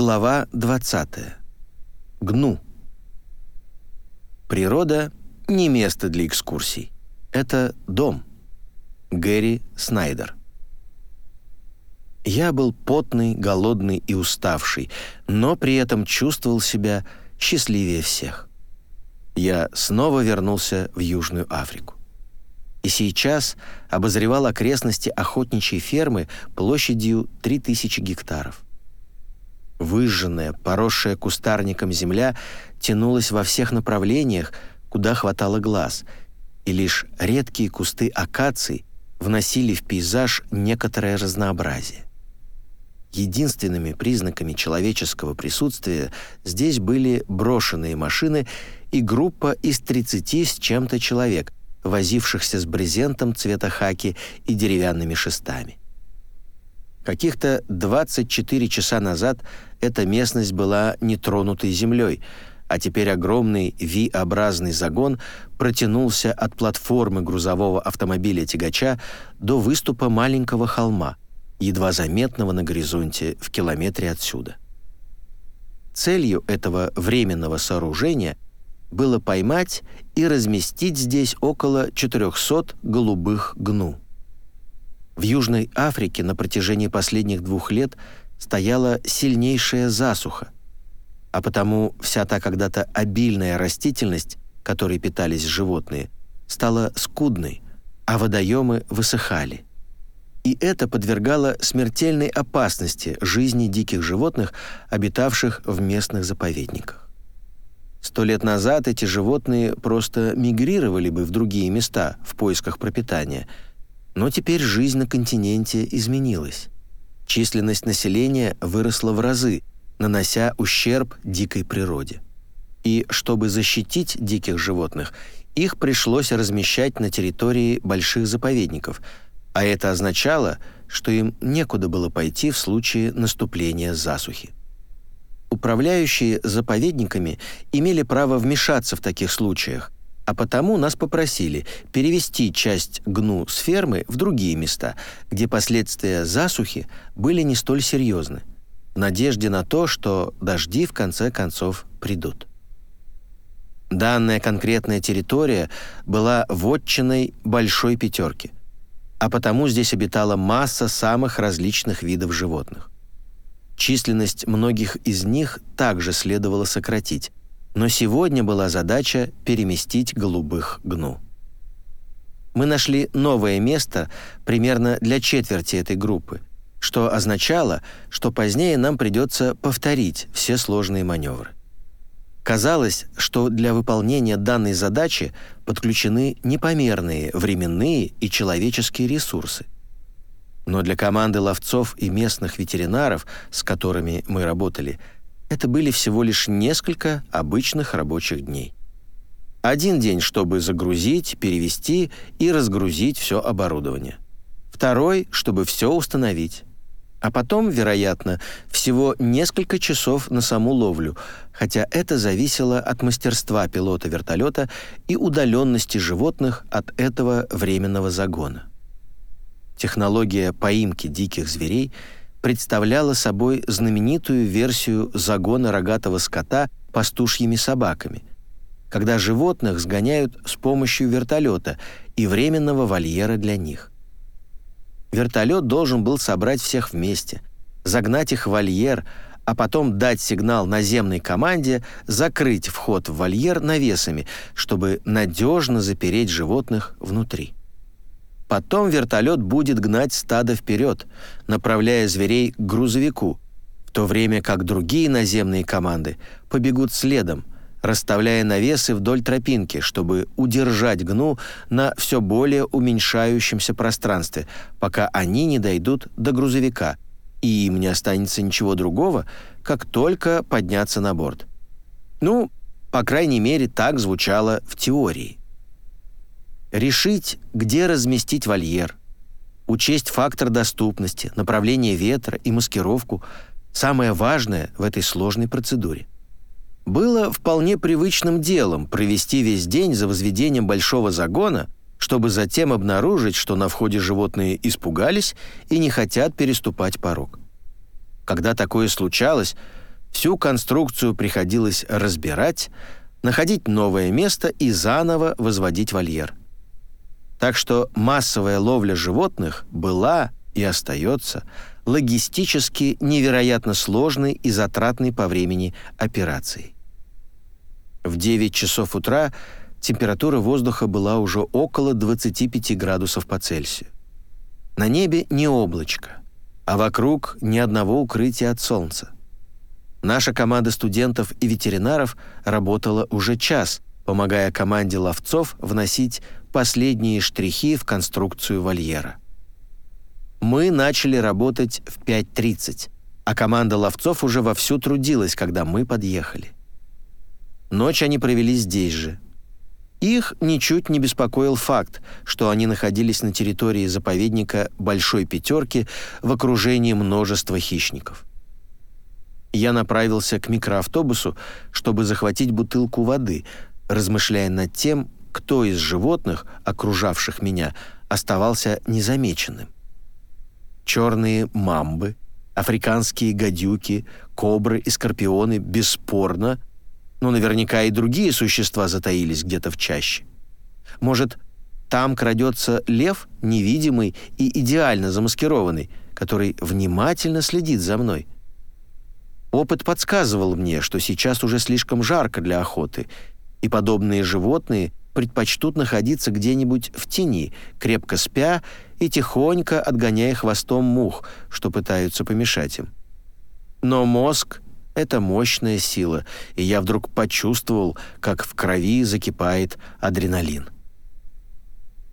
Глава 20. Гну. Природа — не место для экскурсий. Это дом. Гэри Снайдер. Я был потный, голодный и уставший, но при этом чувствовал себя счастливее всех. Я снова вернулся в Южную Африку. И сейчас обозревал окрестности охотничьей фермы площадью 3000 гектаров. Выжженная, поросшая кустарником земля тянулась во всех направлениях, куда хватало глаз, и лишь редкие кусты акаций вносили в пейзаж некоторое разнообразие. Единственными признаками человеческого присутствия здесь были брошенные машины и группа из 30 с чем-то человек, возившихся с брезентом цвета хаки и деревянными шестами. Каких-то 24 часа назад эта местность была нетронутой землей, а теперь огромный V-образный загон протянулся от платформы грузового автомобиля-тягача до выступа маленького холма, едва заметного на горизонте в километре отсюда. Целью этого временного сооружения было поймать и разместить здесь около 400 голубых гну. В Южной Африке на протяжении последних двух лет стояла сильнейшая засуха, а потому вся та когда-то обильная растительность, которой питались животные, стала скудной, а водоемы высыхали. И это подвергало смертельной опасности жизни диких животных, обитавших в местных заповедниках. Сто лет назад эти животные просто мигрировали бы в другие места в поисках пропитания – но теперь жизнь на континенте изменилась. Численность населения выросла в разы, нанося ущерб дикой природе. И чтобы защитить диких животных, их пришлось размещать на территории больших заповедников, а это означало, что им некуда было пойти в случае наступления засухи. Управляющие заповедниками имели право вмешаться в таких случаях, а потому нас попросили перевести часть гну с фермы в другие места, где последствия засухи были не столь серьезны, в надежде на то, что дожди в конце концов придут. Данная конкретная территория была вотчиной большой пятерки, а потому здесь обитала масса самых различных видов животных. Численность многих из них также следовало сократить, но сегодня была задача переместить голубых гну. Мы нашли новое место примерно для четверти этой группы, что означало, что позднее нам придется повторить все сложные маневры. Казалось, что для выполнения данной задачи подключены непомерные временные и человеческие ресурсы. Но для команды ловцов и местных ветеринаров, с которыми мы работали – это были всего лишь несколько обычных рабочих дней. Один день, чтобы загрузить, перевести и разгрузить все оборудование. Второй, чтобы все установить. А потом, вероятно, всего несколько часов на саму ловлю, хотя это зависело от мастерства пилота вертолета и удаленности животных от этого временного загона. Технология поимки диких зверей – представляла собой знаменитую версию загона рогатого скота пастушьими собаками, когда животных сгоняют с помощью вертолета и временного вольера для них. Вертолет должен был собрать всех вместе, загнать их в вольер, а потом дать сигнал наземной команде закрыть вход в вольер навесами, чтобы надежно запереть животных внутри. Потом вертолет будет гнать стадо вперед, направляя зверей к грузовику, в то время как другие наземные команды побегут следом, расставляя навесы вдоль тропинки, чтобы удержать гну на все более уменьшающемся пространстве, пока они не дойдут до грузовика, и им не останется ничего другого, как только подняться на борт. Ну, по крайней мере, так звучало в теории. Решить, где разместить вольер, учесть фактор доступности, направление ветра и маскировку – самое важное в этой сложной процедуре. Было вполне привычным делом провести весь день за возведением большого загона, чтобы затем обнаружить, что на входе животные испугались и не хотят переступать порог. Когда такое случалось, Всю конструкцию приходилось разбирать, находить новое место и заново возводить вольер. Так что массовая ловля животных была и остается логистически невероятно сложной и затратной по времени операцией. В 9 часов утра температура воздуха была уже около 25 градусов по Цельсию. На небе не облачко, а вокруг ни одного укрытия от солнца. Наша команда студентов и ветеринаров работала уже час, помогая команде ловцов вносить последние штрихи в конструкцию вольера. Мы начали работать в 5.30, а команда ловцов уже вовсю трудилась, когда мы подъехали. Ночь они провели здесь же. Их ничуть не беспокоил факт, что они находились на территории заповедника Большой Пятерки в окружении множества хищников. Я направился к микроавтобусу, чтобы захватить бутылку воды, размышляя над тем, кто из животных, окружавших меня, оставался незамеченным. Черные мамбы, африканские гадюки, кобры и скорпионы бесспорно, но наверняка и другие существа затаились где-то в чаще. Может, там крадется лев, невидимый и идеально замаскированный, который внимательно следит за мной. Опыт подсказывал мне, что сейчас уже слишком жарко для охоты, и подобные животные предпочтут находиться где-нибудь в тени, крепко спя и тихонько отгоняя хвостом мух, что пытаются помешать им. Но мозг — это мощная сила, и я вдруг почувствовал, как в крови закипает адреналин.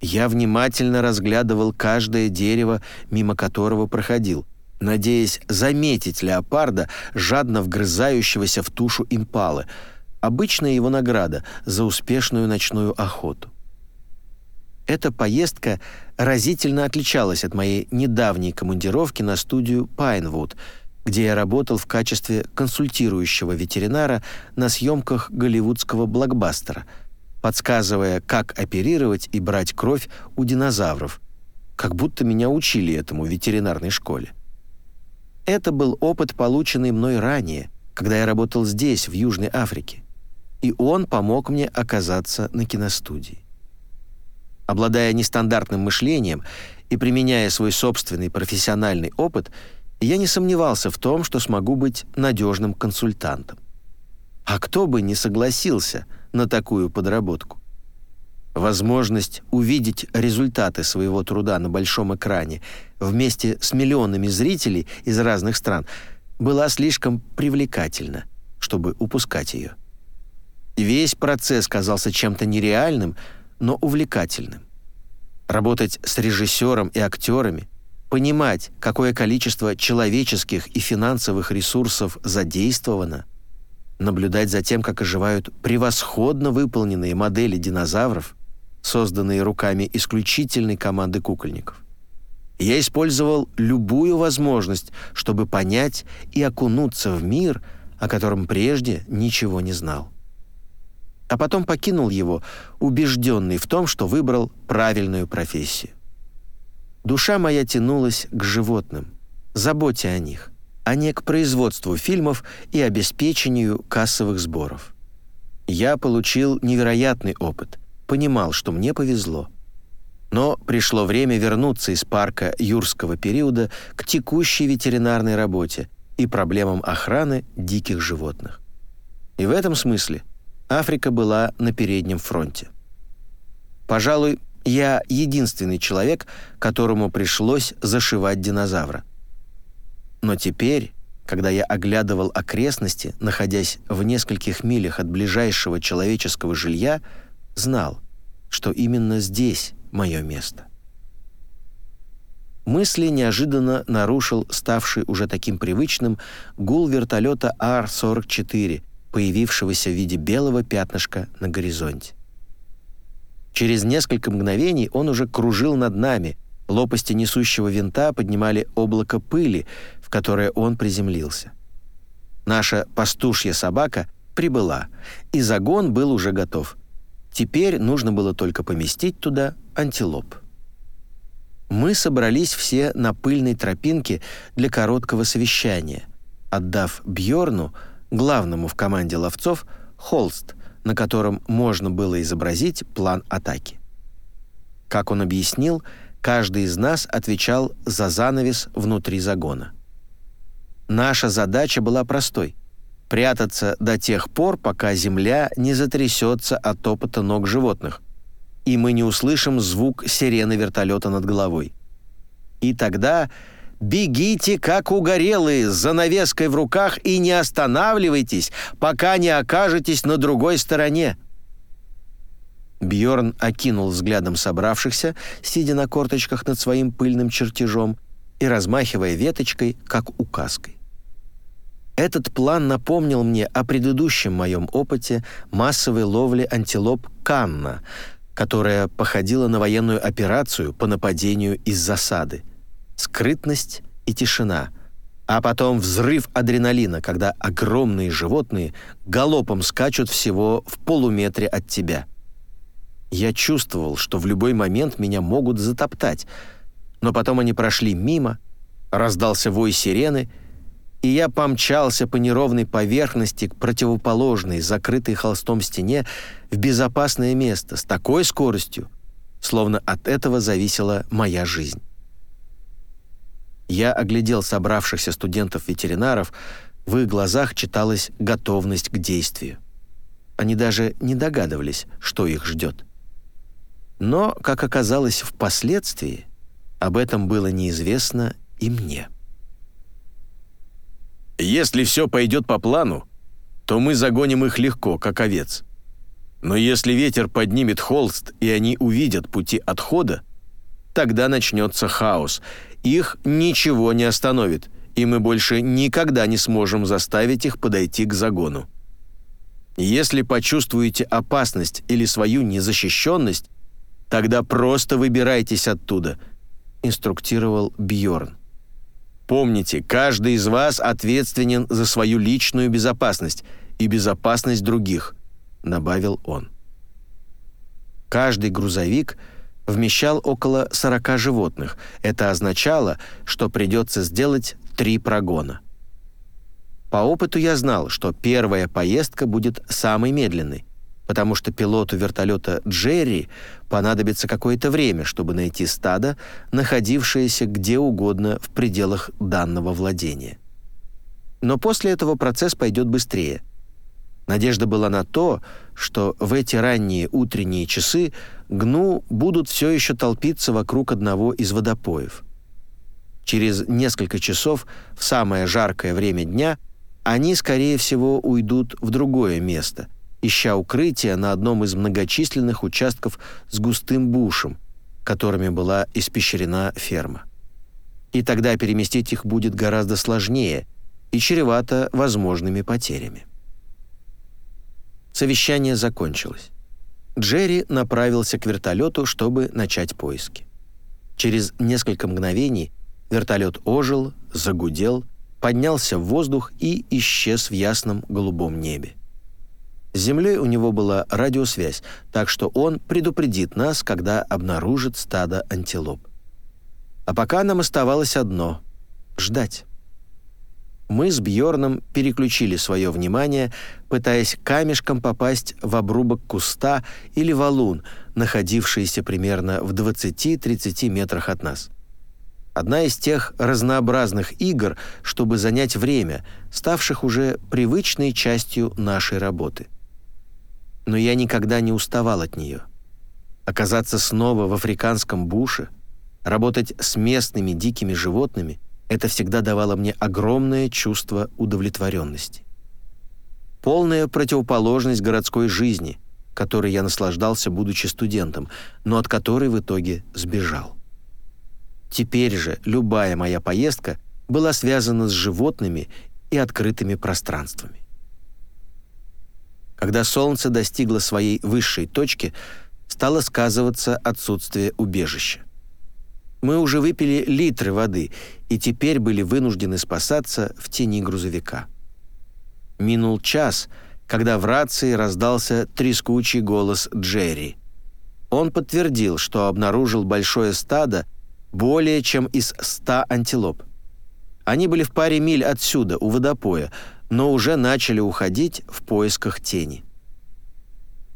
Я внимательно разглядывал каждое дерево, мимо которого проходил, надеясь заметить леопарда, жадно вгрызающегося в тушу импалы — обычная его награда за успешную ночную охоту. Эта поездка разительно отличалась от моей недавней командировки на студию «Пайнвуд», где я работал в качестве консультирующего ветеринара на съемках голливудского блокбастера, подсказывая, как оперировать и брать кровь у динозавров, как будто меня учили этому в ветеринарной школе. Это был опыт, полученный мной ранее, когда я работал здесь, в Южной Африке и он помог мне оказаться на киностудии. Обладая нестандартным мышлением и применяя свой собственный профессиональный опыт, я не сомневался в том, что смогу быть надежным консультантом. А кто бы не согласился на такую подработку? Возможность увидеть результаты своего труда на большом экране вместе с миллионами зрителей из разных стран была слишком привлекательна, чтобы упускать ее. Весь процесс казался чем-то нереальным, но увлекательным. Работать с режиссером и актерами, понимать, какое количество человеческих и финансовых ресурсов задействовано, наблюдать за тем, как оживают превосходно выполненные модели динозавров, созданные руками исключительной команды кукольников. Я использовал любую возможность, чтобы понять и окунуться в мир, о котором прежде ничего не знал а потом покинул его, убежденный в том, что выбрал правильную профессию. Душа моя тянулась к животным, заботе о них, а не к производству фильмов и обеспечению кассовых сборов. Я получил невероятный опыт, понимал, что мне повезло. Но пришло время вернуться из парка юрского периода к текущей ветеринарной работе и проблемам охраны диких животных. И в этом смысле – Африка была на переднем фронте. Пожалуй, я единственный человек, которому пришлось зашивать динозавра. Но теперь, когда я оглядывал окрестности, находясь в нескольких милях от ближайшего человеческого жилья, знал, что именно здесь мое место. Мысли неожиданно нарушил ставший уже таким привычным гул вертолета Ар-44, появившегося в виде белого пятнышка на горизонте. Через несколько мгновений он уже кружил над нами, лопасти несущего винта поднимали облако пыли, в которое он приземлился. Наша пастушья собака прибыла, и загон был уже готов. Теперь нужно было только поместить туда антилоп. Мы собрались все на пыльной тропинке для короткого совещания — отдав Бьорну, главному в команде ловцов, холст, на котором можно было изобразить план атаки. Как он объяснил, каждый из нас отвечал за занавес внутри загона. Наша задача была простой — прятаться до тех пор, пока земля не затрясется от топота ног животных, и мы не услышим звук сирены вертолета над головой. И тогда бегите, как угорелые, с занавеской в руках и не останавливайтесь, пока не окажетесь на другой стороне. Бьорн окинул взглядом собравшихся, сидя на корточках над своим пыльным чертежом и размахивая веточкой, как указкой. Этот план напомнил мне о предыдущем моем опыте массовой ловли антилоп Канна — которая походила на военную операцию по нападению из засады. Скрытность и тишина, а потом взрыв адреналина, когда огромные животные галопом скачут всего в полуметре от тебя. Я чувствовал, что в любой момент меня могут затоптать, но потом они прошли мимо, раздался вой сирены — и я помчался по неровной поверхности к противоположной, закрытой холстом стене, в безопасное место с такой скоростью, словно от этого зависела моя жизнь. Я оглядел собравшихся студентов-ветеринаров, в их глазах читалась готовность к действию. Они даже не догадывались, что их ждет. Но, как оказалось впоследствии, об этом было неизвестно и мне. Если все пойдет по плану, то мы загоним их легко, как овец. Но если ветер поднимет холст, и они увидят пути отхода, тогда начнется хаос. Их ничего не остановит, и мы больше никогда не сможем заставить их подойти к загону. Если почувствуете опасность или свою незащищенность, тогда просто выбирайтесь оттуда», — инструктировал Бьорн. Помните, каждый из вас ответственен за свою личную безопасность и безопасность других», — добавил он. Каждый грузовик вмещал около 40 животных. Это означало, что придется сделать три прогона. По опыту я знал, что первая поездка будет самой медленной, потому что пилоту вертолета Джерри понадобится какое-то время, чтобы найти стадо, находившееся где угодно в пределах данного владения. Но после этого процесс пойдет быстрее. Надежда была на то, что в эти ранние утренние часы гну будут все еще толпиться вокруг одного из водопоев. Через несколько часов, в самое жаркое время дня, они, скорее всего, уйдут в другое место, ища укрытия на одном из многочисленных участков с густым бушем, которыми была испещрена ферма. И тогда переместить их будет гораздо сложнее и чревато возможными потерями. Совещание закончилось. Джерри направился к вертолету, чтобы начать поиски. Через несколько мгновений вертолет ожил, загудел, поднялся в воздух и исчез в ясном голубом небе. С Землей у него была радиосвязь, так что он предупредит нас, когда обнаружит стадо антилоп. А пока нам оставалось одно — ждать. Мы с Бьорном переключили свое внимание, пытаясь камешком попасть в обрубок куста или валун, находившийся примерно в 20-30 метрах от нас. Одна из тех разнообразных игр, чтобы занять время, ставших уже привычной частью нашей работы но я никогда не уставал от нее. Оказаться снова в африканском буше, работать с местными дикими животными — это всегда давало мне огромное чувство удовлетворенности. Полная противоположность городской жизни, которой я наслаждался, будучи студентом, но от которой в итоге сбежал. Теперь же любая моя поездка была связана с животными и открытыми пространствами. Когда солнце достигло своей высшей точки, стало сказываться отсутствие убежища. Мы уже выпили литры воды и теперь были вынуждены спасаться в тени грузовика. Минул час, когда в рации раздался трескучий голос Джерри. Он подтвердил, что обнаружил большое стадо более чем из ста антилоп. Они были в паре миль отсюда, у водопоя, но уже начали уходить в поисках тени.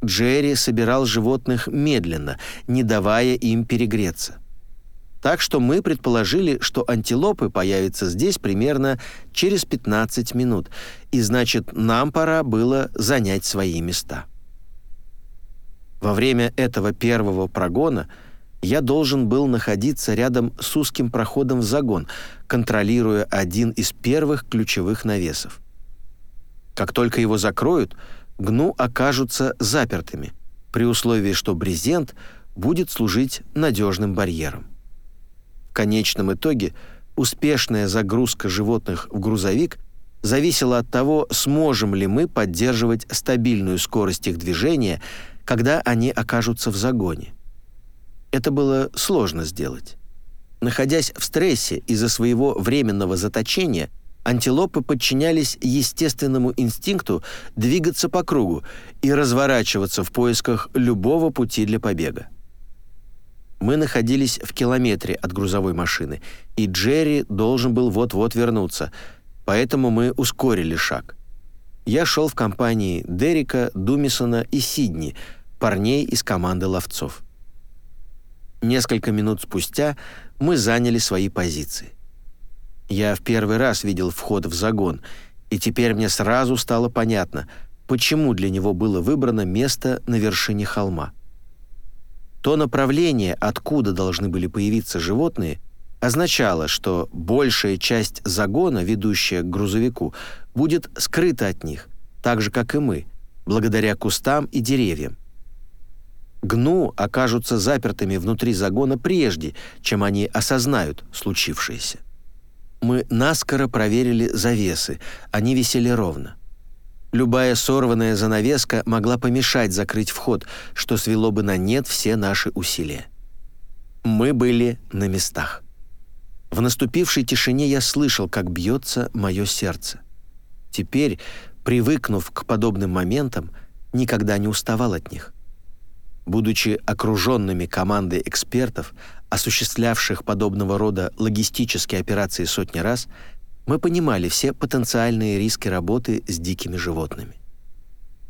Джерри собирал животных медленно, не давая им перегреться. Так что мы предположили, что антилопы появятся здесь примерно через 15 минут, и значит, нам пора было занять свои места. Во время этого первого прогона я должен был находиться рядом с узким проходом в загон, контролируя один из первых ключевых навесов. Как только его закроют, гну окажутся запертыми, при условии, что брезент будет служить надежным барьером. Конечном итоге успешная загрузка животных в грузовик зависела от того, сможем ли мы поддерживать стабильную скорость их движения, когда они окажутся в загоне. Это было сложно сделать. Находясь в стрессе из-за своего временного заточения, антилопы подчинялись естественному инстинкту двигаться по кругу и разворачиваться в поисках любого пути для побега. Мы находились в километре от грузовой машины, и Джерри должен был вот-вот вернуться, поэтому мы ускорили шаг. Я шел в компании Дерека, Думисона и Сидни, парней из команды ловцов. Несколько минут спустя мы заняли свои позиции. Я в первый раз видел вход в загон, и теперь мне сразу стало понятно, почему для него было выбрано место на вершине холма. То направление, откуда должны были появиться животные, означало, что большая часть загона, ведущая к грузовику, будет скрыта от них, так же, как и мы, благодаря кустам и деревьям. Гну окажутся запертыми внутри загона прежде, чем они осознают случившееся. Мы наскоро проверили завесы, они висели ровно. Любая сорванная занавеска могла помешать закрыть вход, что свело бы на нет все наши усилия. Мы были на местах. В наступившей тишине я слышал, как бьется мое сердце. Теперь, привыкнув к подобным моментам, никогда не уставал от них. Будучи окруженными командой экспертов, осуществлявших подобного рода логистические операции сотни раз, мы понимали все потенциальные риски работы с дикими животными.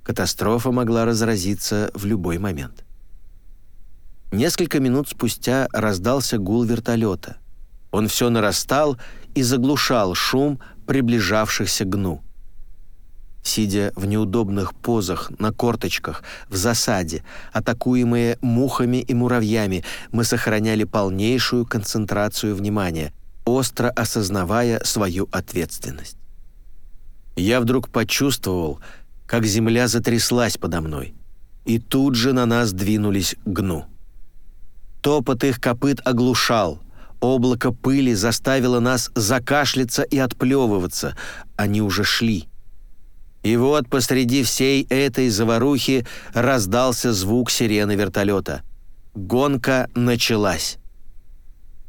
Катастрофа могла разразиться в любой момент. Несколько минут спустя раздался гул вертолета. Он все нарастал и заглушал шум приближавшихся гну. Сидя в неудобных позах, на корточках, в засаде, атакуемые мухами и муравьями, мы сохраняли полнейшую концентрацию внимания, остро осознавая свою ответственность. Я вдруг почувствовал, как земля затряслась подо мной, и тут же на нас двинулись гну. Топот их копыт оглушал, облако пыли заставило нас закашляться и отплевываться, они уже шли. И вот посреди всей этой заварухи раздался звук сирены вертолета. Гонка началась.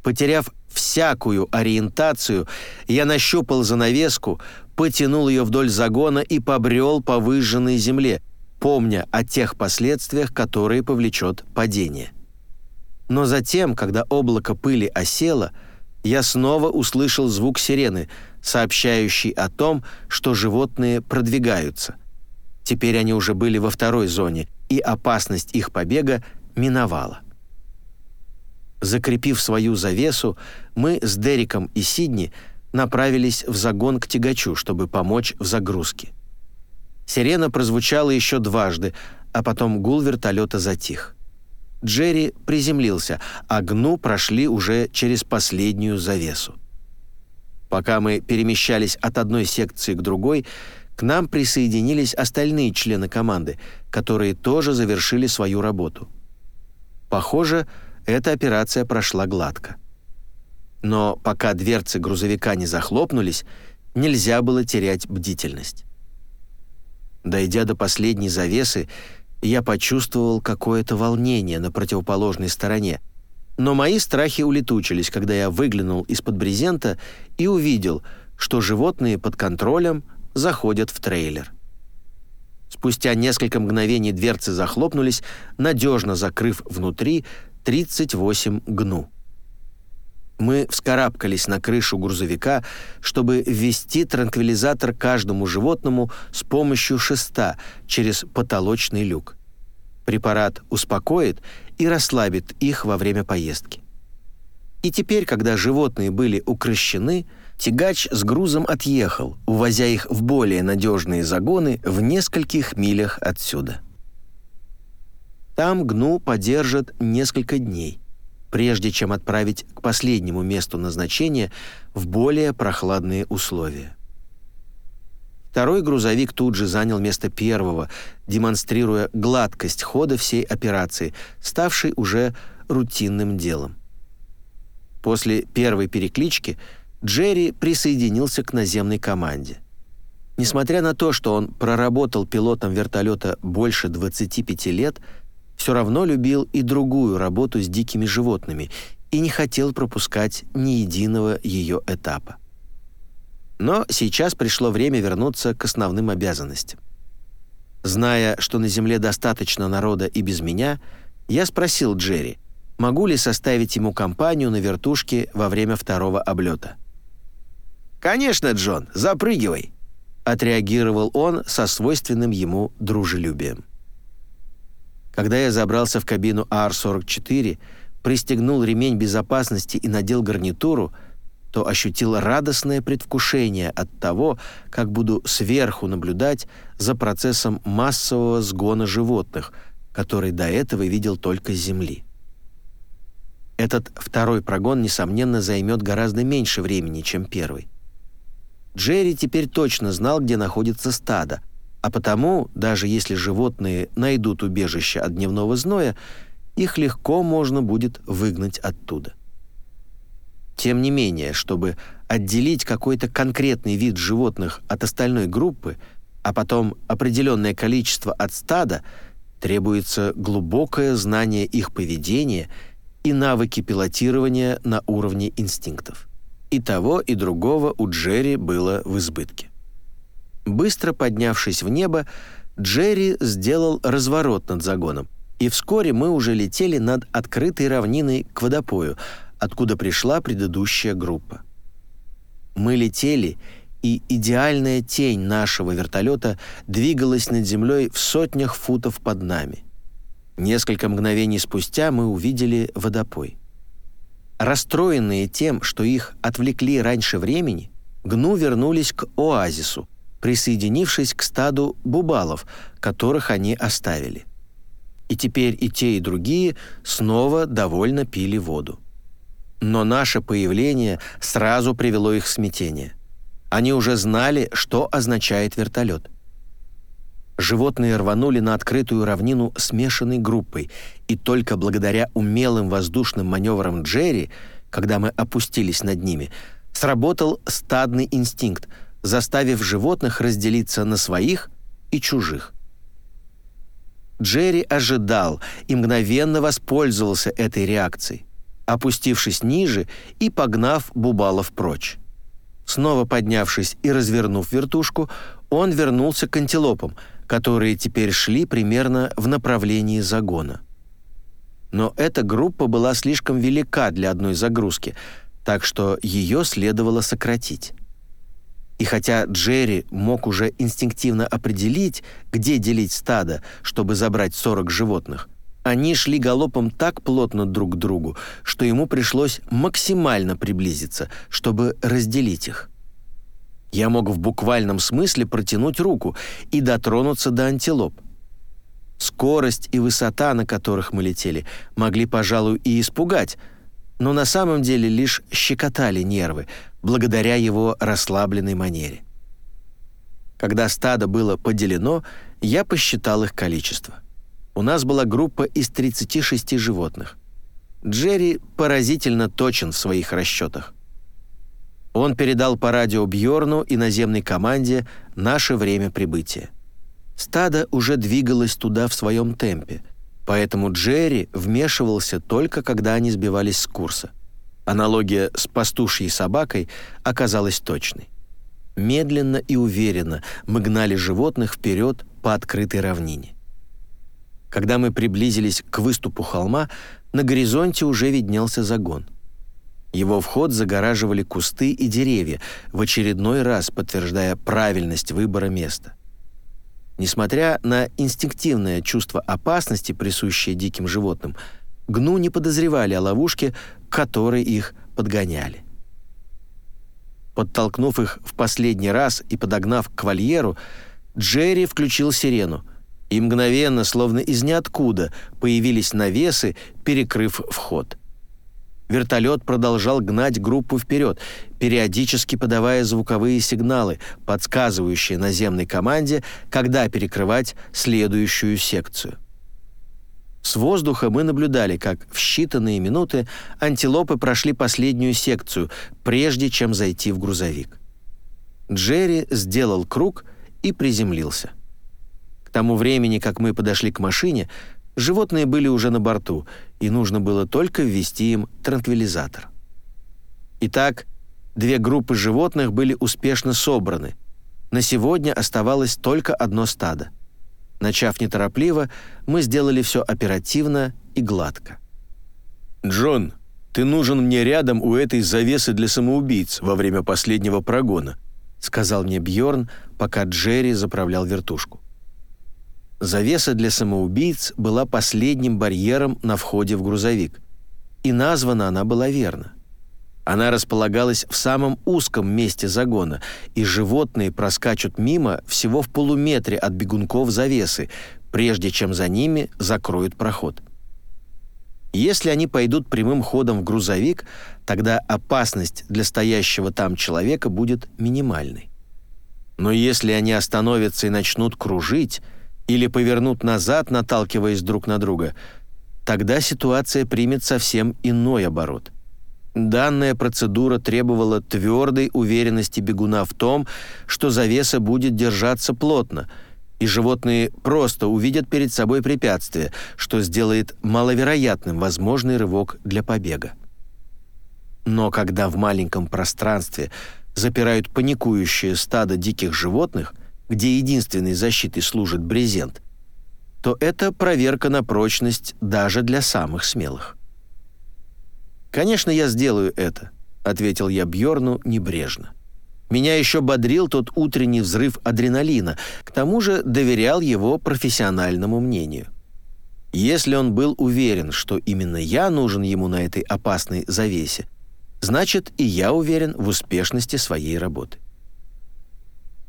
Потеряв всякую ориентацию, я нащупал занавеску, потянул ее вдоль загона и побрел по выжженной земле, помня о тех последствиях, которые повлечет падение. Но затем, когда облако пыли осело, я снова услышал звук сирены, сообщающий о том, что животные продвигаются. Теперь они уже были во второй зоне, и опасность их побега миновала. Закрепив свою завесу, мы с Дериком и Сидни направились в загон к тягачу, чтобы помочь в загрузке. Сирена прозвучала еще дважды, а потом гул вертолета затих. Джерри приземлился, а Гну прошли уже через последнюю завесу. Пока мы перемещались от одной секции к другой, к нам присоединились остальные члены команды, которые тоже завершили свою работу. Похоже, эта операция прошла гладко. Но пока дверцы грузовика не захлопнулись, нельзя было терять бдительность. Дойдя до последней завесы, я почувствовал какое-то волнение на противоположной стороне, но мои страхи улетучились, когда я выглянул из-под брезента и увидел, что животные под контролем заходят в трейлер. Спустя несколько мгновений дверцы захлопнулись, надежно закрыв внутри 38 гну. Мы вскарабкались на крышу грузовика, чтобы ввести транквилизатор каждому животному с помощью шеста через потолочный люк. Препарат успокоит и расслабит их во время поездки. И теперь, когда животные были укращены, тягач с грузом отъехал, увозя их в более надежные загоны в нескольких милях отсюда. Там гну подержат несколько дней, прежде чем отправить к последнему месту назначения в более прохладные условия. Второй грузовик тут же занял место первого, демонстрируя гладкость хода всей операции, ставшей уже рутинным делом. После первой переклички Джерри присоединился к наземной команде. Несмотря на то, что он проработал пилотом вертолета больше 25 лет, все равно любил и другую работу с дикими животными и не хотел пропускать ни единого ее этапа. Но сейчас пришло время вернуться к основным обязанностям. Зная, что на Земле достаточно народа и без меня, я спросил Джерри, могу ли составить ему компанию на вертушке во время второго облета. «Конечно, Джон, запрыгивай!» — отреагировал он со свойственным ему дружелюбием. Когда я забрался в кабину АР-44, пристегнул ремень безопасности и надел гарнитуру, то ощутил радостное предвкушение от того, как буду сверху наблюдать за процессом массового сгона животных, который до этого видел только с Земли. Этот второй прогон, несомненно, займет гораздо меньше времени, чем первый. Джерри теперь точно знал, где находится стадо, а потому, даже если животные найдут убежище от дневного зноя, их легко можно будет выгнать оттуда. Тем не менее, чтобы отделить какой-то конкретный вид животных от остальной группы, а потом определенное количество от стада, требуется глубокое знание их поведения и навыки пилотирования на уровне инстинктов. И того, и другого у Джерри было в избытке. Быстро поднявшись в небо, Джерри сделал разворот над загоном, и вскоре мы уже летели над открытой равниной к водопою, откуда пришла предыдущая группа. Мы летели, и идеальная тень нашего вертолета двигалась над землей в сотнях футов под нами. Несколько мгновений спустя мы увидели водопой. Расстроенные тем, что их отвлекли раньше времени, гну вернулись к оазису, присоединившись к стаду бубалов, которых они оставили. И теперь и те, и другие снова довольно пили воду. Но наше появление сразу привело их в смятение. Они уже знали, что означает вертолет. Животные рванули на открытую равнину смешанной группой, и только благодаря умелым воздушным маневрам Джерри, когда мы опустились над ними, сработал стадный инстинкт — заставив животных разделиться на своих и чужих. Джерри ожидал и мгновенно воспользовался этой реакцией, опустившись ниже и погнав Бубалов прочь. Снова поднявшись и развернув вертушку, он вернулся к антилопам, которые теперь шли примерно в направлении загона. Но эта группа была слишком велика для одной загрузки, так что ее следовало сократить. И хотя Джерри мог уже инстинктивно определить, где делить стадо, чтобы забрать 40 животных, они шли галопом так плотно друг к другу, что ему пришлось максимально приблизиться, чтобы разделить их. Я мог в буквальном смысле протянуть руку и дотронуться до антилоп. Скорость и высота, на которых мы летели, могли, пожалуй, и испугать, но на самом деле лишь щекотали нервы, благодаря его расслабленной манере. Когда стадо было поделено, я посчитал их количество. У нас была группа из 36 животных. Джерри поразительно точен в своих расчетах. Он передал по радио Бьорну и наземной команде наше время прибытия. Стадо уже двигалось туда в своем темпе, поэтому Джерри вмешивался только когда они сбивались с курса. Аналогия с пастушьей собакой оказалась точной. Медленно и уверенно мы гнали животных вперед по открытой равнине. Когда мы приблизились к выступу холма, на горизонте уже виднелся загон. Его вход загораживали кусты и деревья, в очередной раз подтверждая правильность выбора места. Несмотря на инстинктивное чувство опасности, присущее диким животным, гну не подозревали о ловушке, которой их подгоняли. Подтолкнув их в последний раз и подогнав к вольеру, Джерри включил сирену, и мгновенно, словно из ниоткуда, появились навесы, перекрыв вход. Вертолет продолжал гнать группу вперед, периодически подавая звуковые сигналы, подсказывающие наземной команде, когда перекрывать следующую секцию. С воздуха мы наблюдали, как в считанные минуты антилопы прошли последнюю секцию, прежде чем зайти в грузовик. Джерри сделал круг и приземлился. К тому времени, как мы подошли к машине, животные были уже на борту, и нужно было только ввести им транквилизатор. Итак, две группы животных были успешно собраны. На сегодня оставалось только одно стадо — Начав неторопливо, мы сделали все оперативно и гладко. «Джон, ты нужен мне рядом у этой завесы для самоубийц во время последнего прогона», сказал мне Бьорн, пока Джерри заправлял вертушку. Завеса для самоубийц была последним барьером на входе в грузовик, и названа она была верно. Она располагалась в самом узком месте загона, и животные проскачут мимо всего в полуметре от бегунков завесы, прежде чем за ними закроют проход. Если они пойдут прямым ходом в грузовик, тогда опасность для стоящего там человека будет минимальной. Но если они остановятся и начнут кружить или повернут назад, наталкиваясь друг на друга, тогда ситуация примет совсем иной оборот – Данная процедура требовала твердой уверенности бегуна в том, что завеса будет держаться плотно, и животные просто увидят перед собой препятствие, что сделает маловероятным возможный рывок для побега. Но когда в маленьком пространстве запирают паникующее стадо диких животных, где единственной защитой служит брезент, то это проверка на прочность даже для самых смелых. «Конечно, я сделаю это», — ответил я Бьорну небрежно. Меня еще бодрил тот утренний взрыв адреналина, к тому же доверял его профессиональному мнению. Если он был уверен, что именно я нужен ему на этой опасной завесе, значит и я уверен в успешности своей работы.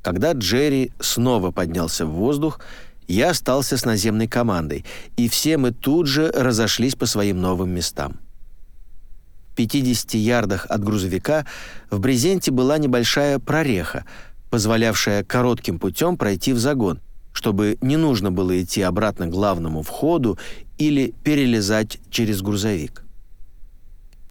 Когда Джерри снова поднялся в воздух, я остался с наземной командой, и все мы тут же разошлись по своим новым местам. 50 ярдах от грузовика в брезенте была небольшая прореха, позволявшая коротким путем пройти в загон, чтобы не нужно было идти обратно к главному входу или перелезать через грузовик.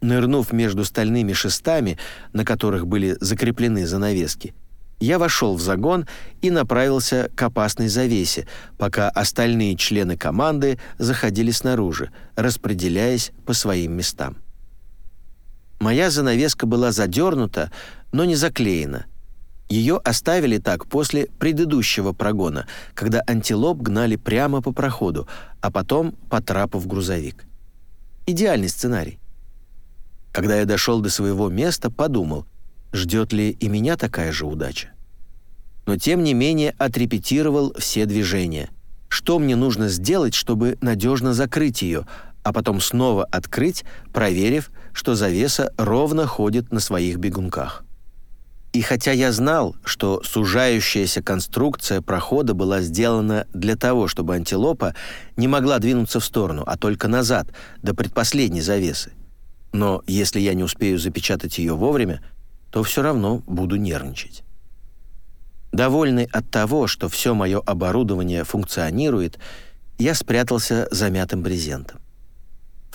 Нырнув между стальными шестами, на которых были закреплены занавески, я вошел в загон и направился к опасной завесе, пока остальные члены команды заходили снаружи, распределяясь по своим местам. Моя занавеска была задернута, но не заклеена. Ее оставили так после предыдущего прогона, когда антилоп гнали прямо по проходу, а потом по трапу в грузовик. Идеальный сценарий. Когда я дошел до своего места, подумал, ждет ли и меня такая же удача. Но тем не менее отрепетировал все движения. Что мне нужно сделать, чтобы надежно закрыть ее, а потом снова открыть, проверив, что завеса ровно ходит на своих бегунках. И хотя я знал, что сужающаяся конструкция прохода была сделана для того, чтобы антилопа не могла двинуться в сторону, а только назад, до предпоследней завесы. Но если я не успею запечатать ее вовремя, то все равно буду нервничать. Довольный от того, что все мое оборудование функционирует, я спрятался за мятым брезентом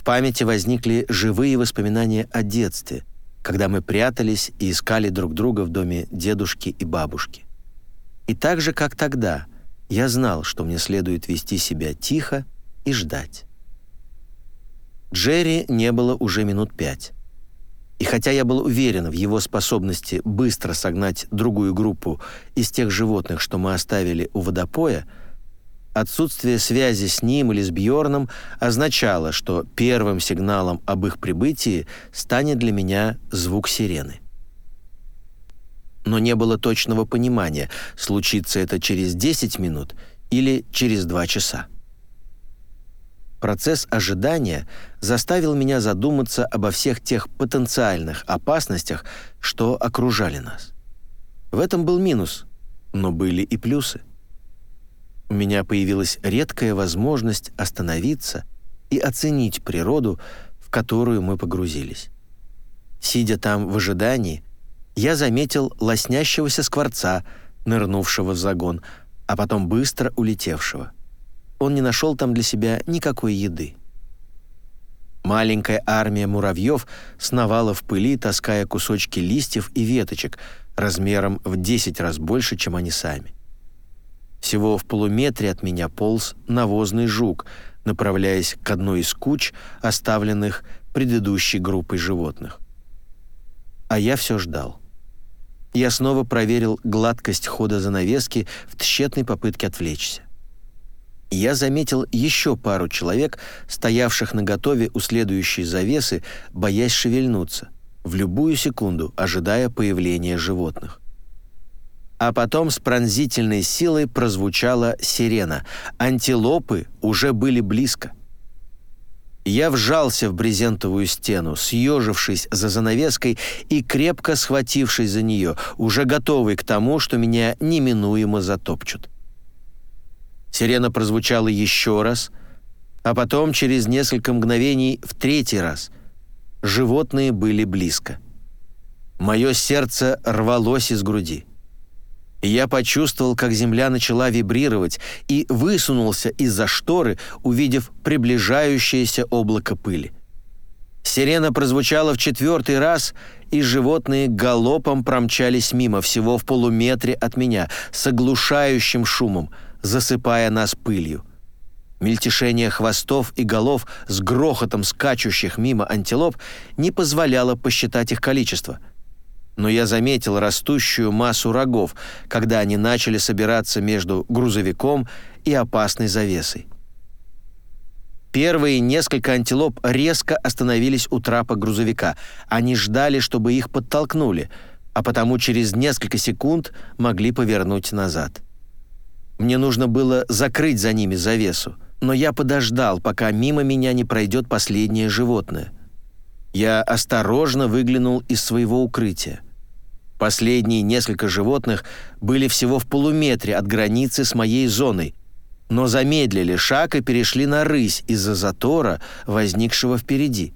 памяти возникли живые воспоминания о детстве, когда мы прятались и искали друг друга в доме дедушки и бабушки. И так же, как тогда, я знал, что мне следует вести себя тихо и ждать. Джерри не было уже минут пять. И хотя я был уверен в его способности быстро согнать другую группу из тех животных, что мы оставили у водопоя, Отсутствие связи с ним или с Бьорном означало, что первым сигналом об их прибытии станет для меня звук сирены. Но не было точного понимания, случится это через 10 минут или через 2 часа. Процесс ожидания заставил меня задуматься обо всех тех потенциальных опасностях, что окружали нас. В этом был минус, но были и плюсы. У меня появилась редкая возможность остановиться и оценить природу, в которую мы погрузились. Сидя там в ожидании, я заметил лоснящегося скворца, нырнувшего в загон, а потом быстро улетевшего. Он не нашел там для себя никакой еды. Маленькая армия муравьев сновала в пыли, таская кусочки листьев и веточек размером в 10 раз больше, чем они сами. Всего в полуметре от меня полз навозный жук, направляясь к одной из куч, оставленных предыдущей группой животных. А я все ждал. Я снова проверил гладкость хода занавески в тщетной попытке отвлечься. Я заметил еще пару человек, стоявших наготове у следующей завесы, боясь шевельнуться, в любую секунду ожидая появления животных. А потом с пронзительной силой прозвучала сирена. Антилопы уже были близко. Я вжался в брезентовую стену, съежившись за занавеской и крепко схватившись за нее, уже готовый к тому, что меня неминуемо затопчут. Сирена прозвучала еще раз, а потом через несколько мгновений в третий раз. Животные были близко. Мое сердце рвалось из груди. Я почувствовал, как земля начала вибрировать, и высунулся из-за шторы, увидев приближающееся облако пыли. Сирена прозвучала в четвертый раз, и животные галопом промчались мимо, всего в полуметре от меня, с оглушающим шумом, засыпая нас пылью. Мельтешение хвостов и голов с грохотом скачущих мимо антилоп не позволяло посчитать их количество — но я заметил растущую массу рогов, когда они начали собираться между грузовиком и опасной завесой. Первые несколько антилоп резко остановились у трапа грузовика. Они ждали, чтобы их подтолкнули, а потому через несколько секунд могли повернуть назад. Мне нужно было закрыть за ними завесу, но я подождал, пока мимо меня не пройдет последнее животное. Я осторожно выглянул из своего укрытия. Последние несколько животных были всего в полуметре от границы с моей зоной, но замедлили шаг и перешли на рысь из-за затора, возникшего впереди.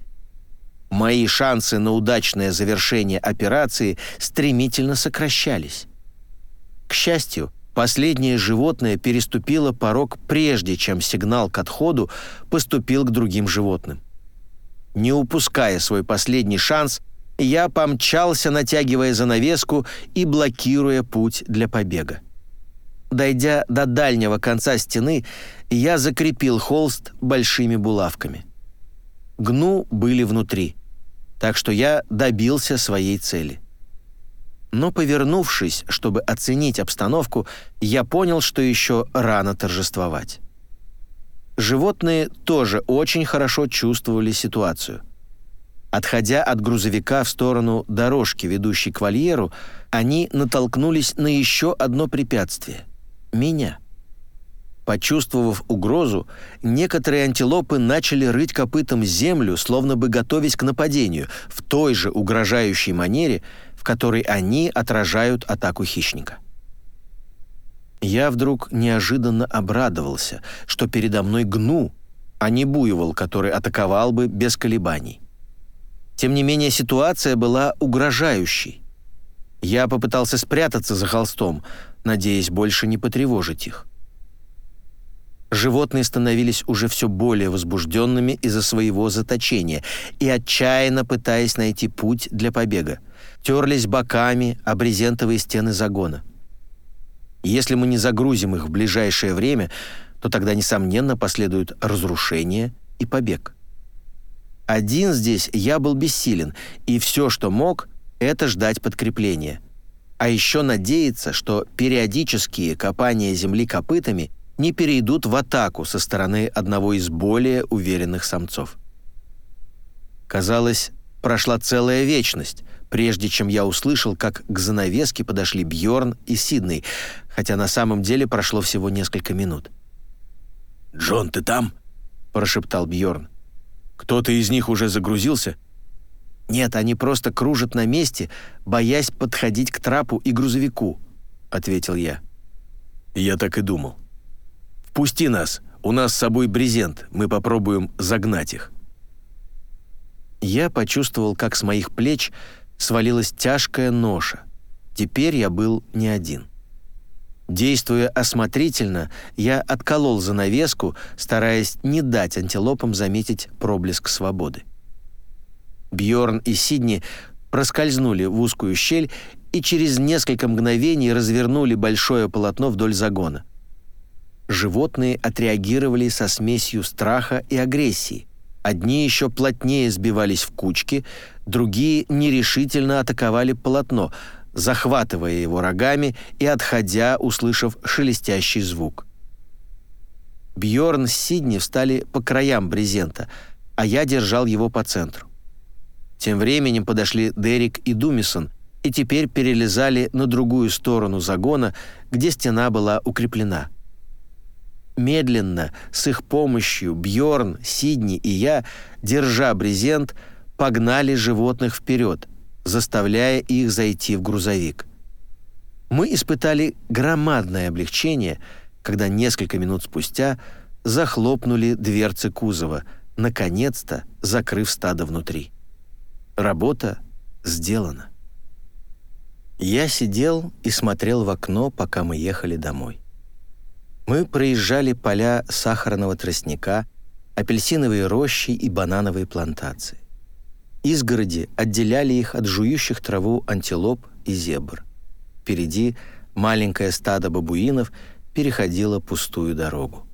Мои шансы на удачное завершение операции стремительно сокращались. К счастью, последнее животное переступило порог прежде, чем сигнал к отходу поступил к другим животным. Не упуская свой последний шанс, я помчался, натягивая занавеску и блокируя путь для побега. Дойдя до дальнего конца стены, я закрепил холст большими булавками. Гну были внутри, так что я добился своей цели. Но повернувшись, чтобы оценить обстановку, я понял, что еще рано торжествовать. Животные тоже очень хорошо чувствовали ситуацию – Отходя от грузовика в сторону дорожки, ведущей к вольеру, они натолкнулись на еще одно препятствие — меня. Почувствовав угрозу, некоторые антилопы начали рыть копытом землю, словно бы готовясь к нападению, в той же угрожающей манере, в которой они отражают атаку хищника. Я вдруг неожиданно обрадовался, что передо мной гну, а не буйвол, который атаковал бы без колебаний. Тем не менее, ситуация была угрожающей. Я попытался спрятаться за холстом, надеясь больше не потревожить их. Животные становились уже все более возбужденными из-за своего заточения и отчаянно пытаясь найти путь для побега. Терлись боками о брезентовые стены загона. Если мы не загрузим их в ближайшее время, то тогда, несомненно, последуют разрушение и побег. Один здесь я был бессилен, и все, что мог, это ждать подкрепления. А еще надеяться, что периодические копания земли копытами не перейдут в атаку со стороны одного из более уверенных самцов. Казалось, прошла целая вечность, прежде чем я услышал, как к занавеске подошли Бьорн и Сидней, хотя на самом деле прошло всего несколько минут. «Джон, ты там?» – прошептал Бьорн. «Кто-то из них уже загрузился?» «Нет, они просто кружат на месте, боясь подходить к трапу и грузовику», — ответил я. «Я так и думал. Впусти нас, у нас с собой брезент, мы попробуем загнать их». Я почувствовал, как с моих плеч свалилась тяжкая ноша. Теперь я был не один. Действуя осмотрительно, я отколол занавеску, стараясь не дать антилопам заметить проблеск свободы. Бьорн и Сидни проскользнули в узкую щель и через несколько мгновений развернули большое полотно вдоль загона. Животные отреагировали со смесью страха и агрессии. Одни еще плотнее сбивались в кучки, другие нерешительно атаковали полотно, захватывая его рогами и отходя, услышав шелестящий звук. Бьорн с Сидни встали по краям брезента, а я держал его по центру. Тем временем подошли Дерек и Думисон и теперь перелезали на другую сторону загона, где стена была укреплена. Медленно, с их помощью, Бьорн, Сидни и я, держа брезент, погнали животных вперед, заставляя их зайти в грузовик. Мы испытали громадное облегчение, когда несколько минут спустя захлопнули дверцы кузова, наконец-то закрыв стадо внутри. Работа сделана. Я сидел и смотрел в окно, пока мы ехали домой. Мы проезжали поля сахарного тростника, апельсиновые рощи и банановые плантации. Изгороди отделяли их от жующих траву антилоп и зебр. Впереди маленькое стадо бабуинов переходило пустую дорогу.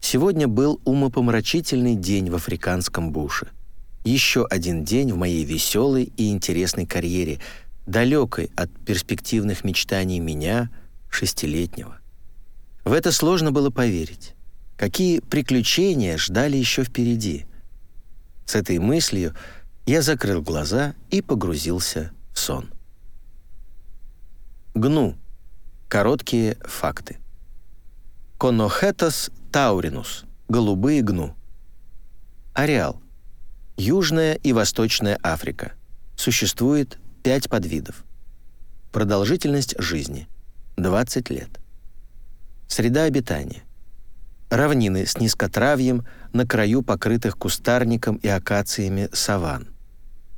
Сегодня был умопомрачительный день в африканском буше – еще один день в моей веселой и интересной карьере, далекой от перспективных мечтаний меня, шестилетнего. В это сложно было поверить. Какие приключения ждали еще впереди? С этой мыслью я закрыл глаза и погрузился в сон. Гну. Короткие факты. Конохетас тауринус. Голубые гну. Ареал. Южная и Восточная Африка. Существует пять подвидов. Продолжительность жизни – 20 лет. Среда обитания. Равнины с низкотравьем на краю покрытых кустарником и акациями саван.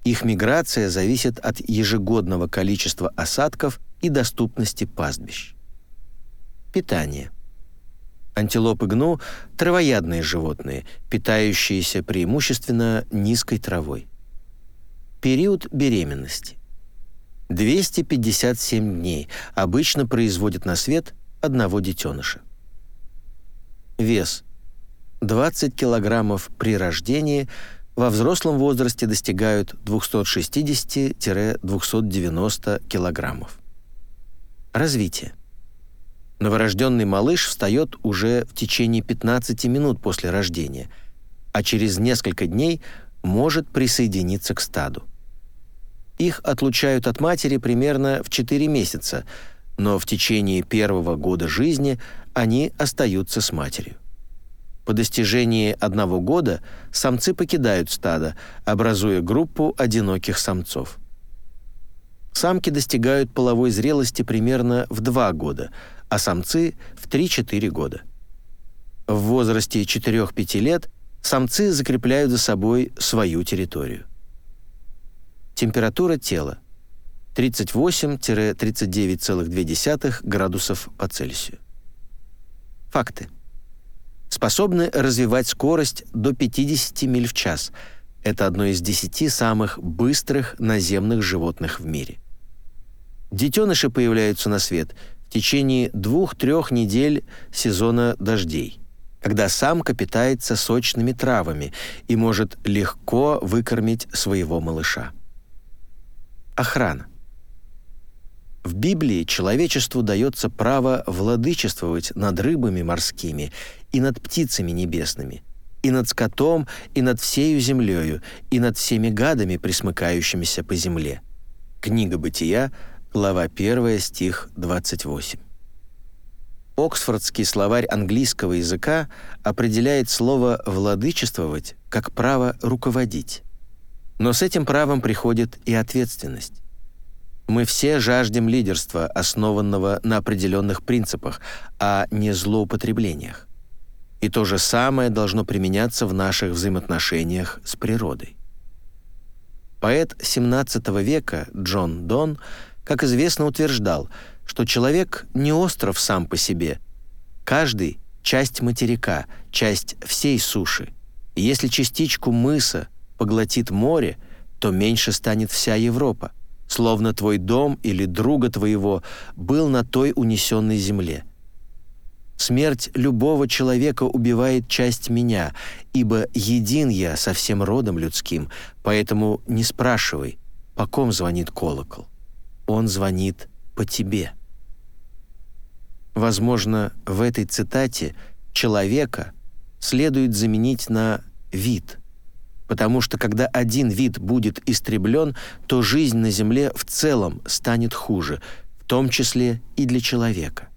Их миграция зависит от ежегодного количества осадков и доступности пастбищ. Питание. Антилопы гну – травоядные животные, питающиеся преимущественно низкой травой. Период беременности. 257 дней обычно производят на свет одного детеныша. Вес. 20 килограммов при рождении, во взрослом возрасте достигают 260-290 килограммов. Развитие. Новорожденный малыш встает уже в течение 15 минут после рождения, а через несколько дней может присоединиться к стаду. Их отлучают от матери примерно в 4 месяца, но в течение первого года жизни они остаются с матерью. По достижении одного года самцы покидают стадо, образуя группу одиноких самцов. Самки достигают половой зрелости примерно в 2 года – а самцы в 3-4 года. В возрасте 4-5 лет самцы закрепляют за собой свою территорию. Температура тела 38-39,2 градусов по Цельсию. Факты. Способны развивать скорость до 50 миль в час. Это одно из 10 самых быстрых наземных животных в мире. Детеныши появляются на свет – течение двух-трех недель сезона дождей, когда самка питается сочными травами и может легко выкормить своего малыша. Охрана. В Библии человечеству дается право владычествовать над рыбами морскими и над птицами небесными, и над скотом, и над всею землею, и над всеми гадами, присмыкающимися по земле. Книга Бытия, глава 1, стих 28. Оксфордский словарь английского языка определяет слово «владычествовать» как право руководить. Но с этим правом приходит и ответственность. Мы все жаждем лидерства, основанного на определенных принципах, а не злоупотреблениях. И то же самое должно применяться в наших взаимоотношениях с природой. Поэт XVII века Джон Дон, как известно, утверждал, что человек не остров сам по себе. Каждый — часть материка, часть всей суши. И если частичку мыса поглотит море, то меньше станет вся Европа — словно твой дом или друга твоего был на той унесенной земле. Смерть любого человека убивает часть меня, ибо един я со всем родом людским, поэтому не спрашивай, по ком звонит колокол. Он звонит по тебе. Возможно, в этой цитате человека следует заменить на вид – потому что когда один вид будет истреблен, то жизнь на Земле в целом станет хуже, в том числе и для человека.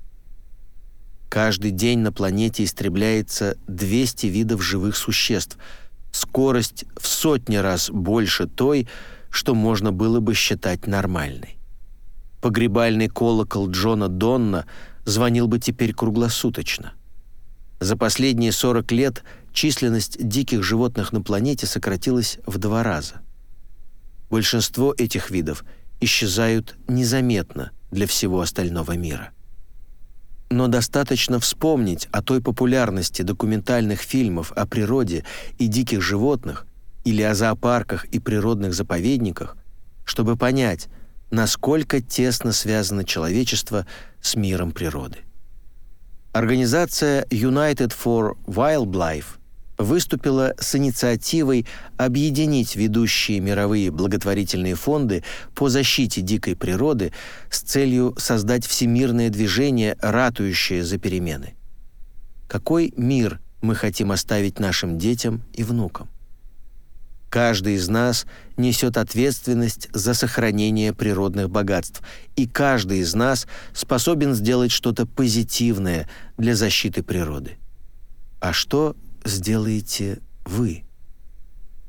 Каждый день на планете истребляется 200 видов живых существ. Скорость в сотни раз больше той, что можно было бы считать нормальной. Погребальный колокол Джона Донна звонил бы теперь круглосуточно. За последние 40 лет численность диких животных на планете сократилась в два раза. Большинство этих видов исчезают незаметно для всего остального мира. Но достаточно вспомнить о той популярности документальных фильмов о природе и диких животных или о зоопарках и природных заповедниках, чтобы понять, насколько тесно связано человечество с миром природы. Организация United for Wildlife выступила с инициативой объединить ведущие мировые благотворительные фонды по защите дикой природы с целью создать всемирное движение, ратующее за перемены. Какой мир мы хотим оставить нашим детям и внукам? Каждый из нас несет ответственность за сохранение природных богатств, и каждый из нас способен сделать что-то позитивное для защиты природы. А что сделаете вы?